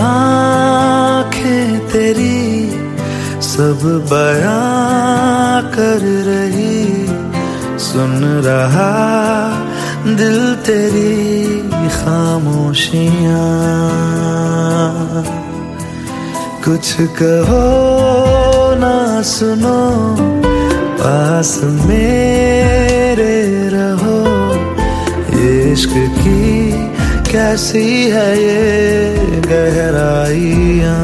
आँखें तेरी सब बयां कर रही। सुन रहा दिल तेरी खामोशियाँ। कुछ कहो ना सुनो, पास मेरे रहो। इश्क की कैसी है ये? गहराइया।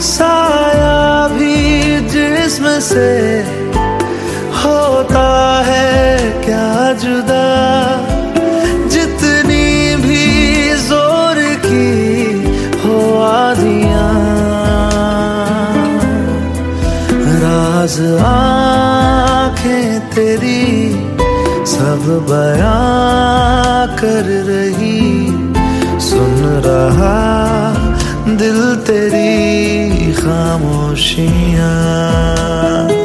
साया भी जिस्म से होता है क्या जुदा? जितनी भी ज़ोर की हो आदिया। राज आँखें तेरी सब बयां। कर रही। सुन रहा दिल तेरी खामोशियाँ।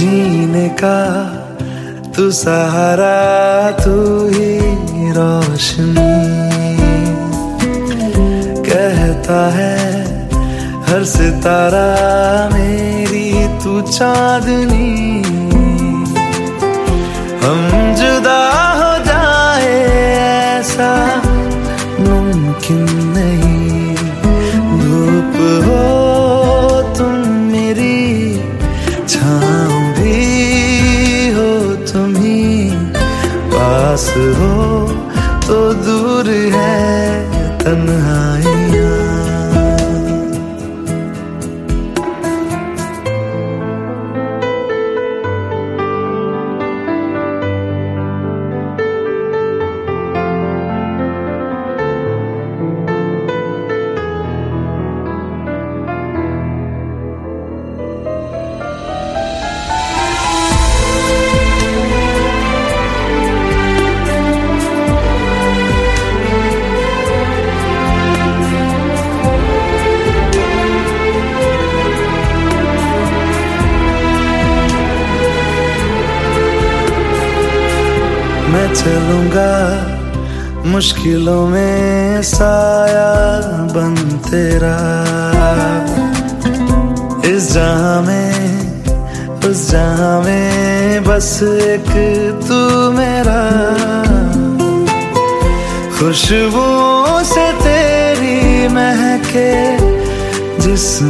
जीने का तू सहारा, तू ही रोशनी। कहता है, हर सितारा मेरी तू चांदनी। हम जुदा हो जाए ऐसा मुमकिन नहीं। पास हो तो दूर है तन्हाइयाँ मैं चलूँगा। मुश्किलों में साया बन तेरा। इस जहाँ में, उस जहाँ में बस एक तू मेरा। खुशबू से तेरी महके जिस्म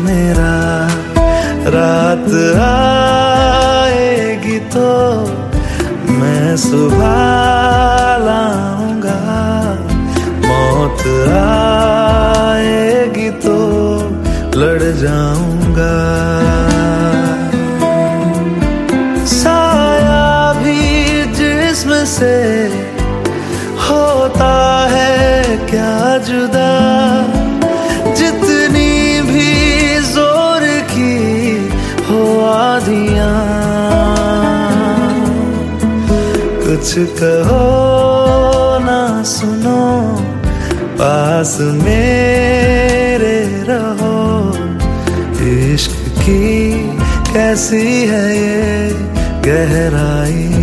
मेरा। रात आएगी मैं सुबह लाऊँगा। मौत आएगी तो लड़ जाऊँगा। साया भी जिस्म से होता है क्या जुदा? कुछ कहो ना सुनो पास मेरे रहो। इश्क की कैसी है ये गहराइयाँ